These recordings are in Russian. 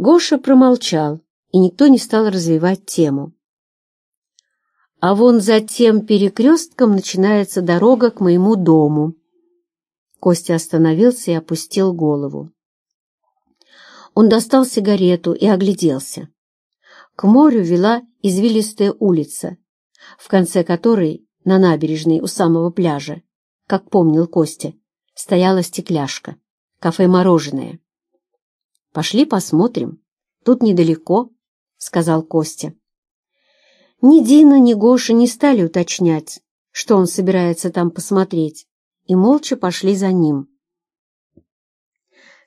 Гоша промолчал, и никто не стал развивать тему. А вон за тем перекрестком начинается дорога к моему дому. Костя остановился и опустил голову. Он достал сигарету и огляделся. К морю вела извилистая улица, в конце которой, на набережной у самого пляжа, как помнил Костя, стояла стекляшка, кафе-мороженое. «Пошли посмотрим, тут недалеко», — сказал Костя. Ни Дина, ни Гоша не стали уточнять, что он собирается там посмотреть, и молча пошли за ним.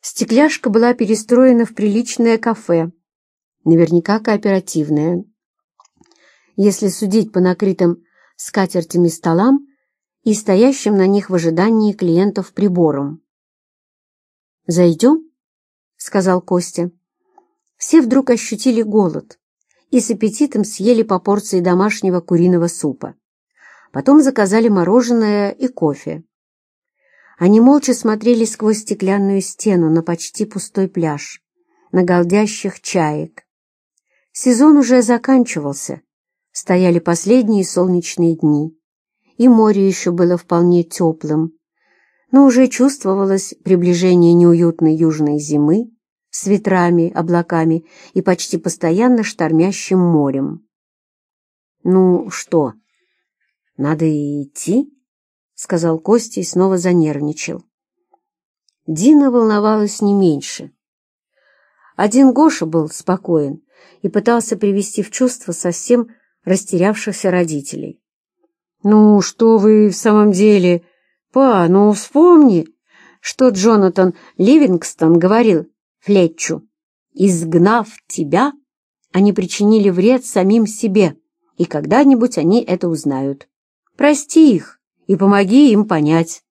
Стекляшка была перестроена в приличное кафе, наверняка кооперативное. Если судить по накрытым скатертями столам и стоящим на них в ожидании клиентов приборам. «Зайдем?» — сказал Костя. Все вдруг ощутили голод и с аппетитом съели по порции домашнего куриного супа. Потом заказали мороженое и кофе. Они молча смотрели сквозь стеклянную стену на почти пустой пляж, на голдящих чаек. Сезон уже заканчивался, стояли последние солнечные дни, и море еще было вполне теплым, но уже чувствовалось приближение неуютной южной зимы с ветрами, облаками и почти постоянно штормящим морем. «Ну что, надо идти?» — сказал Костя и снова занервничал. Дина волновалась не меньше. Один Гоша был спокоен и пытался привести в чувство совсем растерявшихся родителей. «Ну, что вы в самом деле? Па, ну вспомни, что Джонатан Ливингстон говорил Флетчу. Изгнав тебя, они причинили вред самим себе, и когда-нибудь они это узнают. Прости их и помоги им понять.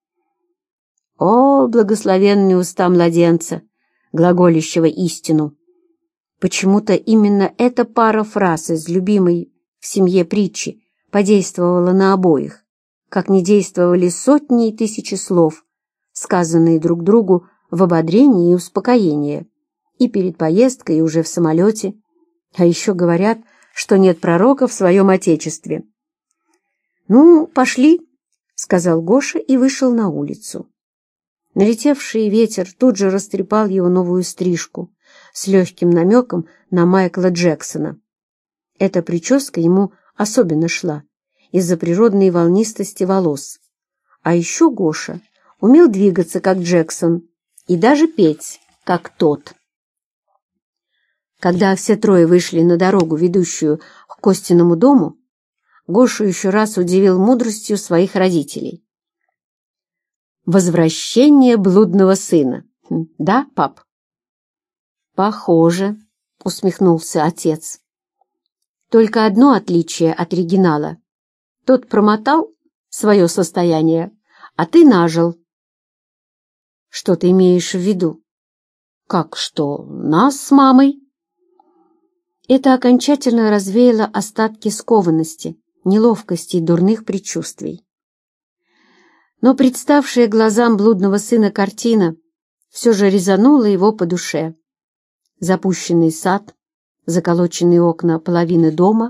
О, благословенные уста младенца, глаголящего истину! Почему-то именно эта пара фраз из любимой в семье притчи подействовала на обоих, как не действовали сотни и тысячи слов, сказанные друг другу в ободрении и успокоении, и перед поездкой, и уже в самолете. А еще говорят, что нет пророка в своем отечестве. «Ну, пошли», — сказал Гоша и вышел на улицу. Налетевший ветер тут же растрепал его новую стрижку с легким намеком на Майкла Джексона. Эта прическа ему особенно шла из-за природной волнистости волос. А еще Гоша умел двигаться, как Джексон, и даже петь, как тот. Когда все трое вышли на дорогу, ведущую к Костиному дому, Гошу еще раз удивил мудростью своих родителей. «Возвращение блудного сына. Хм, да, пап?» «Похоже», — усмехнулся отец. «Только одно отличие от оригинала. Тот промотал свое состояние, а ты нажил». «Что ты имеешь в виду?» «Как что, нас с мамой?» Это окончательно развеяло остатки скованности, неловкости и дурных предчувствий. Но представшая глазам блудного сына картина все же резанула его по душе. Запущенный сад, заколоченные окна половины дома,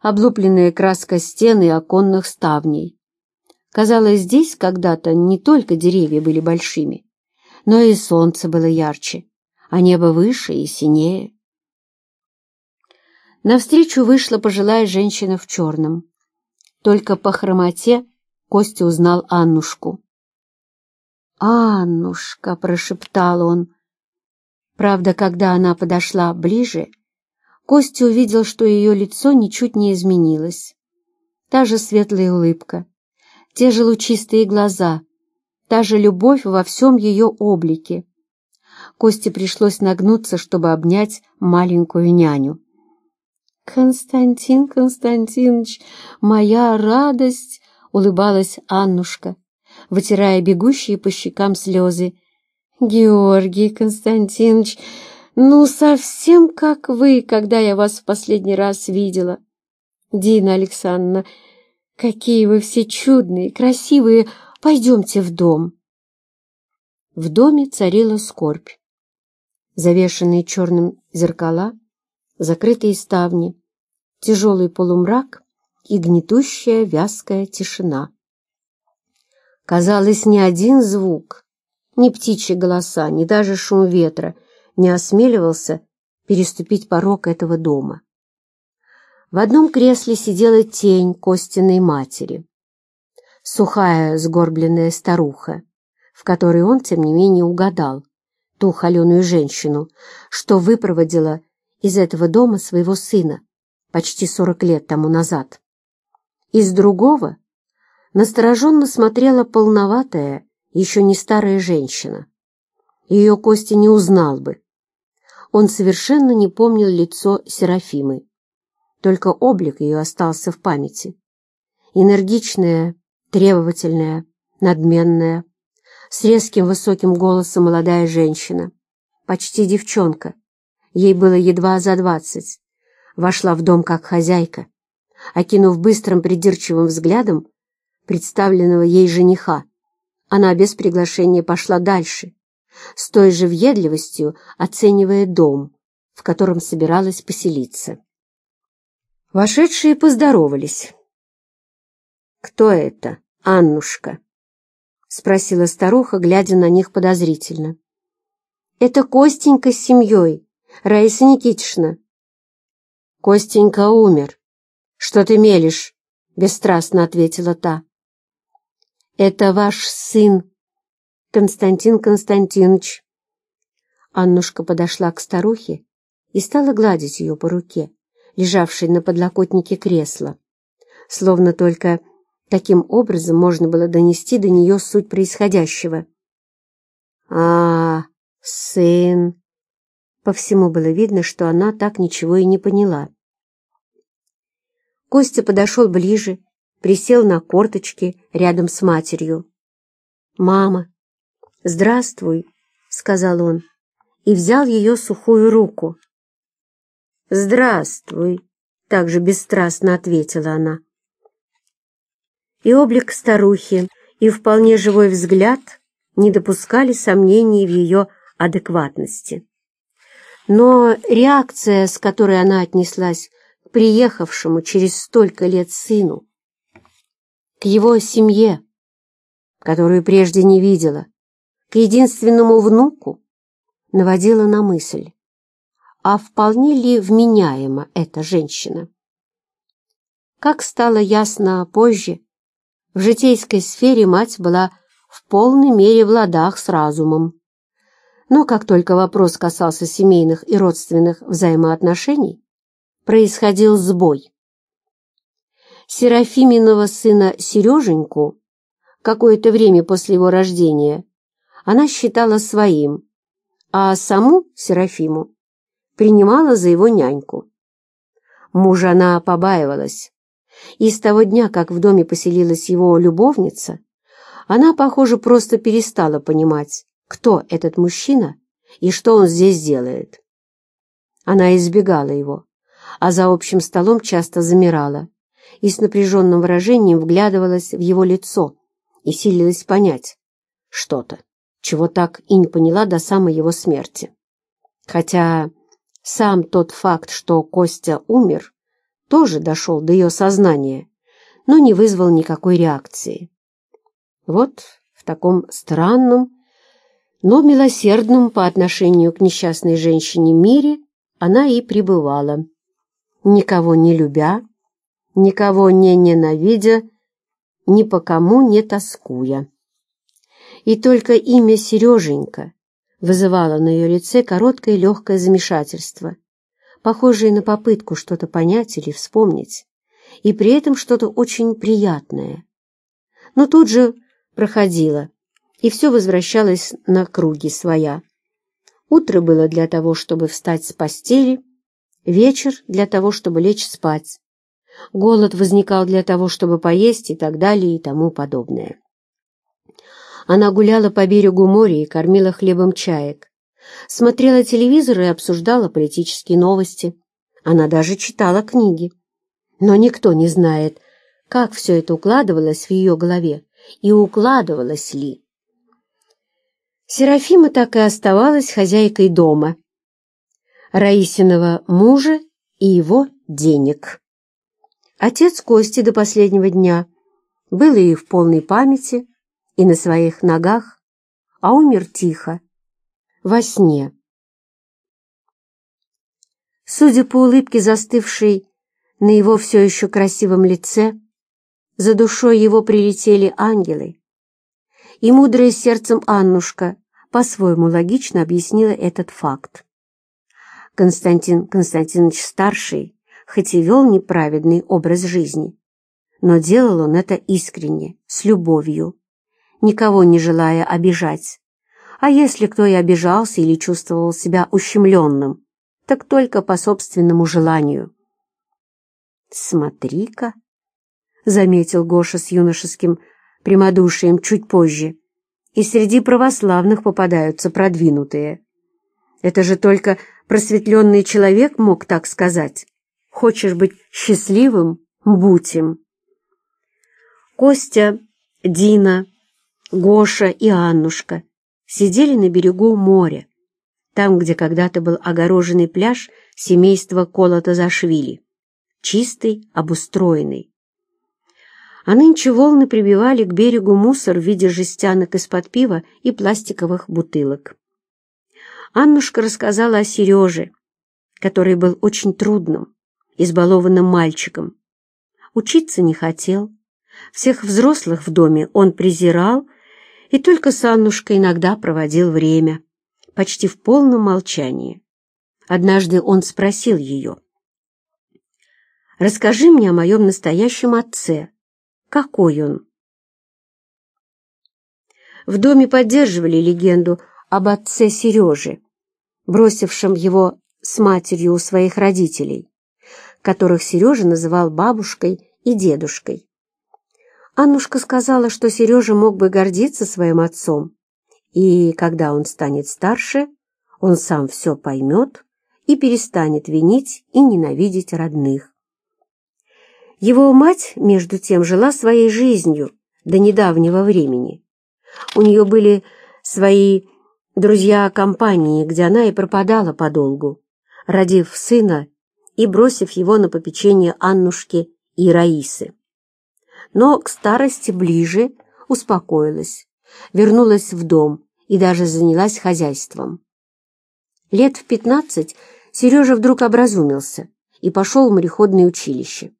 облупленные краской стены и оконных ставней. Казалось, здесь когда-то не только деревья были большими, но и солнце было ярче, а небо выше и синее. Навстречу вышла пожилая женщина в черном. Только по хромоте Костя узнал Аннушку. «Аннушка!» — прошептал он. Правда, когда она подошла ближе, Костя увидел, что ее лицо ничуть не изменилось. Та же светлая улыбка, те же лучистые глаза, та же любовь во всем ее облике. Косте пришлось нагнуться, чтобы обнять маленькую няню. «Константин Константинович, моя радость!» — улыбалась Аннушка, вытирая бегущие по щекам слезы. «Георгий Константинович, ну совсем как вы, когда я вас в последний раз видела. Дина Александровна, какие вы все чудные, красивые, пойдемте в дом». В доме царила скорбь. Завешенные черным зеркала, закрытые ставни, тяжелый полумрак и гнетущая вязкая тишина. Казалось, ни один звук, ни птичьи голоса, ни даже шум ветра не осмеливался переступить порог этого дома. В одном кресле сидела тень Костиной матери, сухая сгорбленная старуха, в которой он, тем не менее, угадал ту холеную женщину, что выпроводила из этого дома своего сына почти сорок лет тому назад. Из другого настороженно смотрела полноватая, еще не старая женщина. Ее Костя не узнал бы. Он совершенно не помнил лицо Серафимы. Только облик ее остался в памяти. Энергичная, требовательная, надменная, с резким высоким голосом молодая женщина, почти девчонка, ей было едва за двадцать, вошла в дом как хозяйка, окинув быстрым придирчивым взглядом представленного ей жениха. Она без приглашения пошла дальше, с той же въедливостью оценивая дом, в котором собиралась поселиться. Вошедшие поздоровались. «Кто это, Аннушка?» — спросила старуха, глядя на них подозрительно. «Это Костенька с семьей, Раиса Никитишна». «Костенька умер. Что ты мелешь?» — бесстрастно ответила та. «Это ваш сын, Константин Константинович». Аннушка подошла к старухе и стала гладить ее по руке, лежавшей на подлокотнике кресла, словно только Таким образом можно было донести до нее суть происходящего. «А, сын!» По всему было видно, что она так ничего и не поняла. Костя подошел ближе, присел на корточки рядом с матерью. «Мама, здравствуй!» — сказал он и взял ее сухую руку. «Здравствуй!» — также бесстрастно ответила она и облик старухи, и вполне живой взгляд не допускали сомнений в ее адекватности. Но реакция, с которой она отнеслась к приехавшему через столько лет сыну, к его семье, которую прежде не видела, к единственному внуку, наводила на мысль, а вполне ли вменяема эта женщина? Как стало ясно позже, в житейской сфере мать была в полной мере в ладах с разумом. Но как только вопрос касался семейных и родственных взаимоотношений, происходил сбой. Серафиминого сына Сереженьку какое-то время после его рождения она считала своим, а саму Серафиму принимала за его няньку. Мужа она побаивалась, и с того дня, как в доме поселилась его любовница, она, похоже, просто перестала понимать, кто этот мужчина и что он здесь делает. Она избегала его, а за общим столом часто замирала и с напряженным выражением вглядывалась в его лицо и силилась понять что-то, чего так и не поняла до самой его смерти. Хотя сам тот факт, что Костя умер, тоже дошел до ее сознания, но не вызвал никакой реакции. Вот в таком странном, но милосердном по отношению к несчастной женщине мире она и пребывала, никого не любя, никого не ненавидя, ни по кому не тоскуя. И только имя Сереженька вызывало на ее лице короткое легкое замешательство — похожее на попытку что-то понять или вспомнить, и при этом что-то очень приятное. Но тут же проходило, и все возвращалось на круги своя. Утро было для того, чтобы встать с постели, вечер для того, чтобы лечь спать. Голод возникал для того, чтобы поесть и так далее и тому подобное. Она гуляла по берегу моря и кормила хлебом чаек смотрела телевизор и обсуждала политические новости. Она даже читала книги. Но никто не знает, как все это укладывалось в ее голове и укладывалось ли. Серафима так и оставалась хозяйкой дома, Раисиного мужа и его денег. Отец Кости до последнего дня был и в полной памяти, и на своих ногах, а умер тихо, во сне. Судя по улыбке, застывшей на его все еще красивом лице, за душой его прилетели ангелы, и мудрая сердцем Аннушка по-своему логично объяснила этот факт. Константин Константинович Старший хоть и вел неправедный образ жизни, но делал он это искренне, с любовью, никого не желая обижать. А если кто и обижался или чувствовал себя ущемленным, так только по собственному желанию. «Смотри-ка», — заметил Гоша с юношеским прямодушием чуть позже, «и среди православных попадаются продвинутые. Это же только просветленный человек мог так сказать. Хочешь быть счастливым — будь им». Костя, Дина, Гоша и Аннушка сидели на берегу моря, там, где когда-то был огороженный пляж семейства Колота-Зашвили, чистый, обустроенный. А нынче волны прибивали к берегу мусор в виде жестянок из-под пива и пластиковых бутылок. Аннушка рассказала о Сереже, который был очень трудным, избалованным мальчиком. Учиться не хотел, всех взрослых в доме он презирал и только с Аннушкой иногда проводил время, почти в полном молчании. Однажды он спросил ее, «Расскажи мне о моем настоящем отце. Какой он?» В доме поддерживали легенду об отце Сереже, бросившем его с матерью у своих родителей, которых Сережа называл бабушкой и дедушкой. Аннушка сказала, что Сережа мог бы гордиться своим отцом, и когда он станет старше, он сам все поймет и перестанет винить и ненавидеть родных. Его мать, между тем, жила своей жизнью до недавнего времени. У нее были свои друзья-компании, где она и пропадала подолгу, родив сына и бросив его на попечение Аннушки и Раисы но к старости ближе успокоилась, вернулась в дом и даже занялась хозяйством. Лет в пятнадцать Сережа вдруг образумился и пошел в мореходное училище.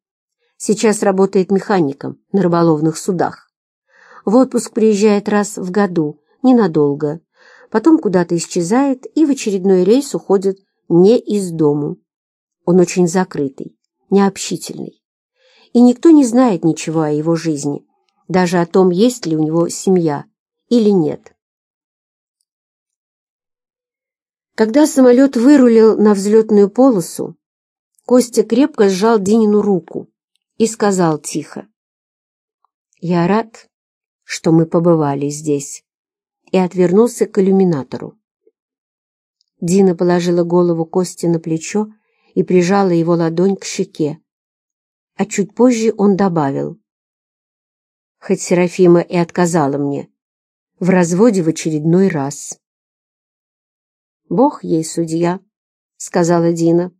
Сейчас работает механиком на рыболовных судах. В отпуск приезжает раз в году, ненадолго, потом куда-то исчезает и в очередной рейс уходит не из дому. Он очень закрытый, необщительный и никто не знает ничего о его жизни, даже о том, есть ли у него семья или нет. Когда самолет вырулил на взлетную полосу, Костя крепко сжал Динину руку и сказал тихо, «Я рад, что мы побывали здесь», и отвернулся к иллюминатору. Дина положила голову Кости на плечо и прижала его ладонь к щеке а чуть позже он добавил. Хоть Серафима и отказала мне, в разводе в очередной раз. «Бог ей судья», — сказала Дина.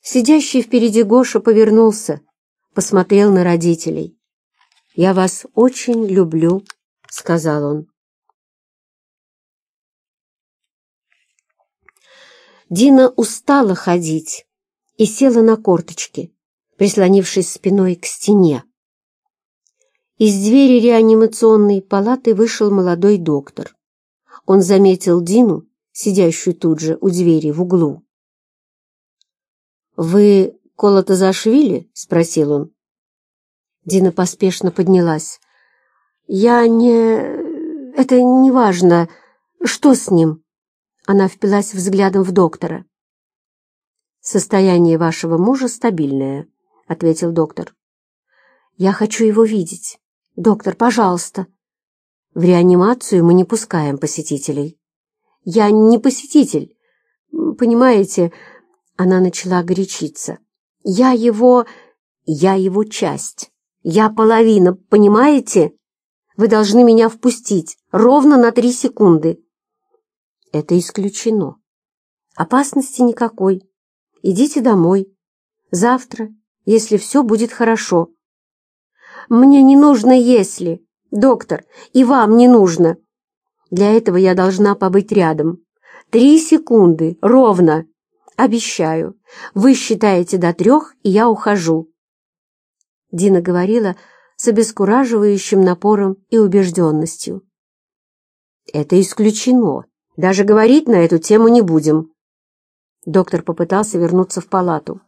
Сидящий впереди Гоша повернулся, посмотрел на родителей. «Я вас очень люблю», — сказал он. Дина устала ходить и села на корточки прислонившись спиной к стене. Из двери реанимационной палаты вышел молодой доктор. Он заметил Дину, сидящую тут же у двери в углу. «Вы Колотозашвили?» — спросил он. Дина поспешно поднялась. «Я не... Это не важно. Что с ним?» Она впилась взглядом в доктора. «Состояние вашего мужа стабильное», — ответил доктор. «Я хочу его видеть. Доктор, пожалуйста». «В реанимацию мы не пускаем посетителей». «Я не посетитель. Понимаете...» Она начала горячиться. «Я его... Я его часть. Я половина, понимаете? Вы должны меня впустить ровно на три секунды». «Это исключено. Опасности никакой. Идите домой. Завтра, если все будет хорошо. Мне не нужно «если», доктор, и вам не нужно. Для этого я должна побыть рядом. Три секунды, ровно. Обещаю. Вы считаете до трех, и я ухожу. Дина говорила с обескураживающим напором и убежденностью. Это исключено. Даже говорить на эту тему не будем. Доктор попытался вернуться в палату.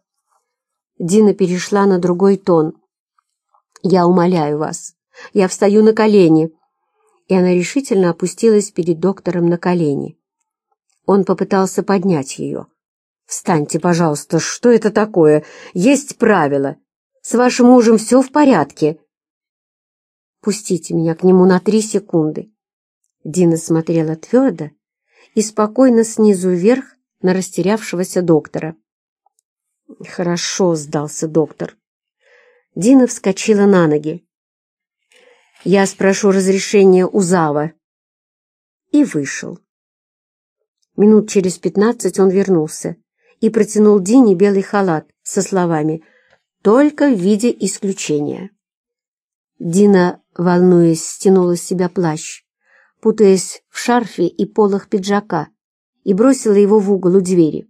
Дина перешла на другой тон. «Я умоляю вас. Я встаю на колени». И она решительно опустилась перед доктором на колени. Он попытался поднять ее. «Встаньте, пожалуйста, что это такое? Есть правила. С вашим мужем все в порядке?» «Пустите меня к нему на три секунды». Дина смотрела твердо и спокойно снизу вверх на растерявшегося доктора. «Хорошо», — сдался доктор. Дина вскочила на ноги. «Я спрошу разрешения у Зава». И вышел. Минут через пятнадцать он вернулся и протянул Дине белый халат со словами «Только в виде исключения». Дина, волнуясь, стянула с себя плащ, путаясь в шарфе и полах пиджака, и бросила его в угол у двери.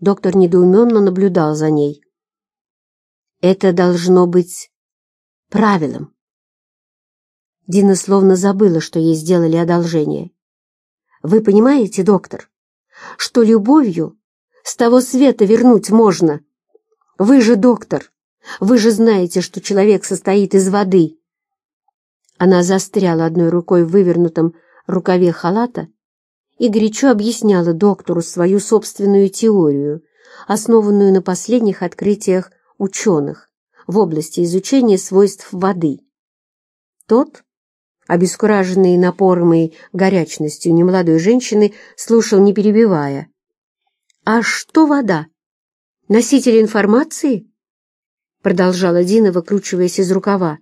Доктор недоуменно наблюдал за ней. «Это должно быть правилом». Дина словно забыла, что ей сделали одолжение. «Вы понимаете, доктор, что любовью с того света вернуть можно? Вы же доктор, вы же знаете, что человек состоит из воды». Она застряла одной рукой в вывернутом рукаве халата и горячо объясняла доктору свою собственную теорию, основанную на последних открытиях ученых в области изучения свойств воды. Тот, обескураженный напором и горячностью немолодой женщины, слушал, не перебивая. «А что вода? Носитель информации?» Продолжала Дина, выкручиваясь из рукава.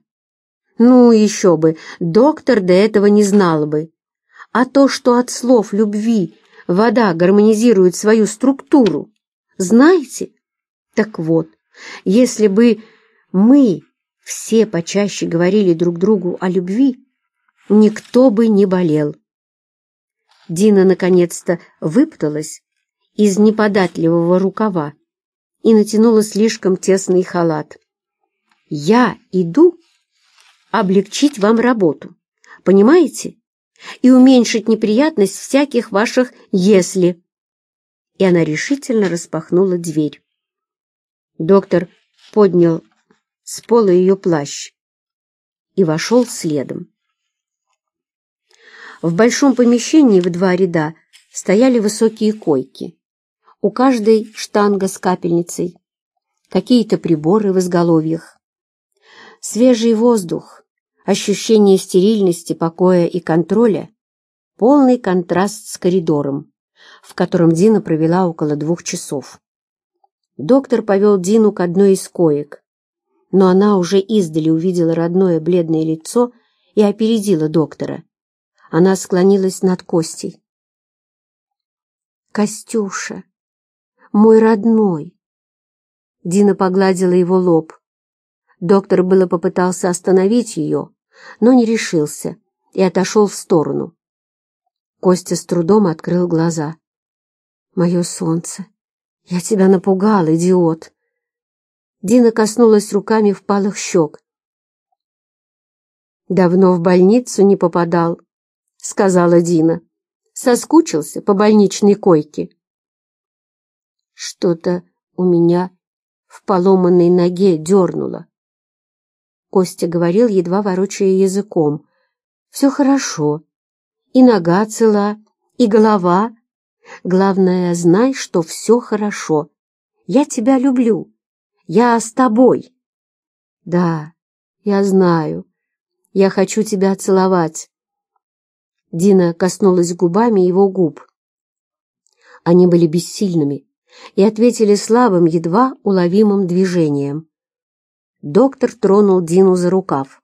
«Ну, еще бы, доктор до этого не знал бы а то, что от слов любви вода гармонизирует свою структуру. Знаете? Так вот, если бы мы все почаще говорили друг другу о любви, никто бы не болел. Дина наконец-то выпуталась из неподатливого рукава и натянула слишком тесный халат. «Я иду облегчить вам работу, понимаете? И уменьшить неприятность всяких ваших «если». И она решительно распахнула дверь. Доктор поднял с пола ее плащ и вошел следом. В большом помещении в два ряда стояли высокие койки. У каждой штанга с капельницей, какие-то приборы в изголовьях. Свежий воздух, ощущение стерильности, покоя и контроля — полный контраст с коридором, в котором Дина провела около двух часов. Доктор повел Дину к одной из коек, но она уже издали увидела родное бледное лицо и опередила доктора. Она склонилась над Костей. «Костюша, мой родной!» Дина погладила его лоб. Доктор было попытался остановить ее, но не решился и отошел в сторону. Костя с трудом открыл глаза. «Мое солнце! Я тебя напугал, идиот!» Дина коснулась руками впалых щек. «Давно в больницу не попадал», — сказала Дина. «Соскучился по больничной койке». «Что-то у меня в поломанной ноге дернуло», Костя говорил, едва ворочая языком. «Все хорошо. И нога цела, и голова. Главное, знай, что все хорошо. Я тебя люблю. Я с тобой». «Да, я знаю. Я хочу тебя целовать». Дина коснулась губами его губ. Они были бессильными и ответили слабым, едва уловимым движением. Доктор тронул Дину за рукав.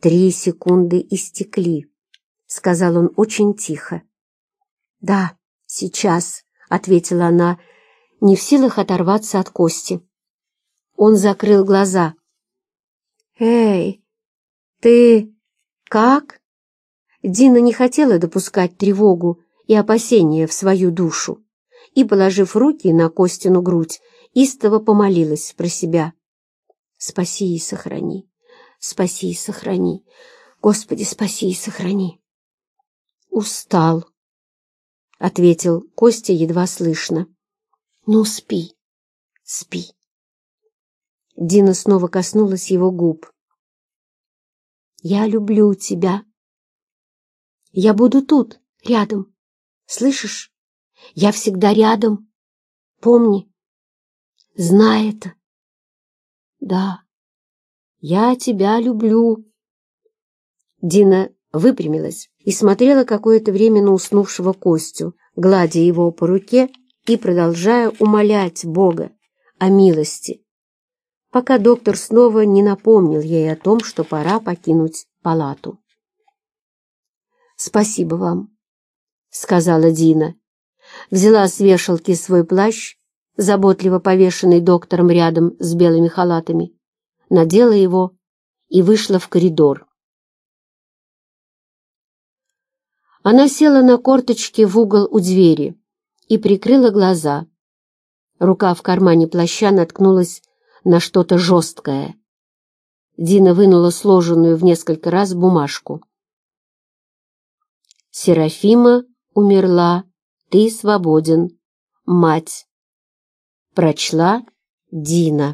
«Три секунды истекли», — сказал он очень тихо. «Да, «Сейчас», — ответила она, не в силах оторваться от Кости. Он закрыл глаза. «Эй, ты как?» Дина не хотела допускать тревогу и опасения в свою душу и, положив руки на Костину грудь, истово помолилась про себя. «Спаси и сохрани, спаси и сохрани, Господи, спаси и сохрани!» «Устал», — ответил Костя едва слышно. «Ну, спи, спи». Дина снова коснулась его губ. «Я люблю тебя. Я буду тут, рядом. Слышишь? Я всегда рядом. Помни. Знай это. Да, я тебя люблю». Дина выпрямилась и смотрела какое-то время на уснувшего Костю, гладя его по руке и продолжая умолять Бога о милости, пока доктор снова не напомнил ей о том, что пора покинуть палату. «Спасибо вам», — сказала Дина. Взяла с вешалки свой плащ, заботливо повешенный доктором рядом с белыми халатами, надела его и вышла в коридор. Она села на корточки в угол у двери и прикрыла глаза. Рука в кармане плаща наткнулась на что-то жесткое. Дина вынула сложенную в несколько раз бумажку. «Серафима умерла, ты свободен, мать». Прочла Дина.